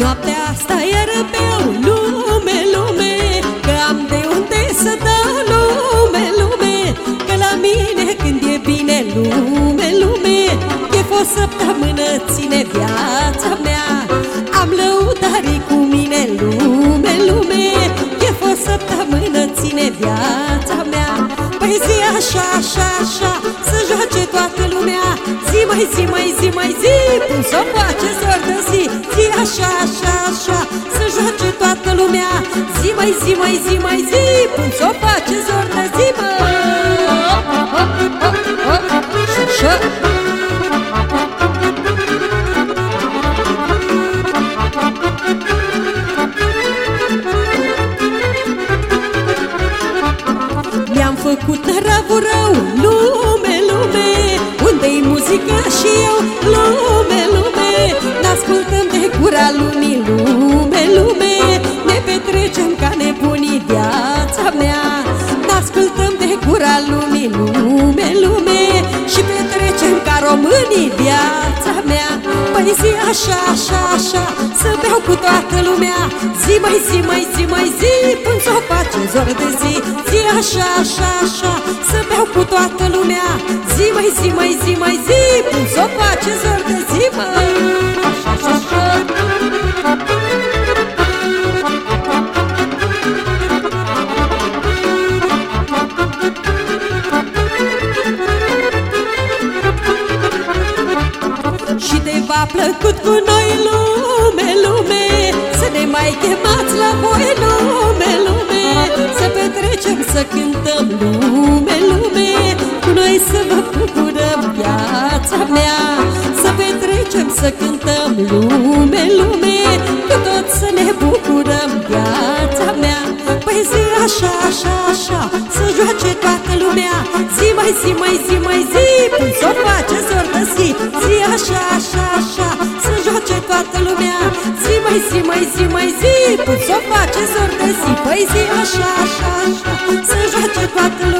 Noaptea asta e răbeu, lume, lume Că am de unde să dau lume, lume Că la mine când e bine, lume, lume E o săptămână ține viața mea. Am lăutarii cu mine, lume, lume E o săptămână ține viața mea. Păi zi așa, așa, așa mai zi, mai zi, mai zi Cum să face zor de zi. Zi așa, așa, așa Să joace toată lumea. Zi mai zi, mai zi, mai zi Cum să face zor de zi, mă. Și așa. Mi-am făcut năravul și eu, lume, lume N-ascultăm de gura lumii, lume, lume. Ne petrecem ca nebunii viața mea. N-ascultăm de gura lumii, lume, lume. Și petrecem ca românii viața mea. Păi zi așa, așa, așa Să beau cu toată lumea. Zi mai zi, mai zi, mai zi Până s-o face zor de zi. Zi așa, așa, așa Să beau cu toată lumea. Zi mai zi, mai zi, mai zi Până s-o face zor de zi, mă. Așa, așa, așa Și de v-a plăcut cu noi lume, lume Să ne mai chemați la voi lume, lume Să petrecem, să cântăm lume, lume Cu noi să vă bucurăm viața mea. Să petrecem, să cântăm lume, lume Cu tot să ne bucurăm viața mea. Păi zi așa, așa, așa Să joace toată lumea. Zi mai zi, mai zi, mai zi Până s-o face zor de zi Zi așa, așa, așa Să joace toată lumea. Zi mai zi, mai zi, mai zi Până s-o face zor de zi Păi zi așa, așa, așa Să joace toată lumea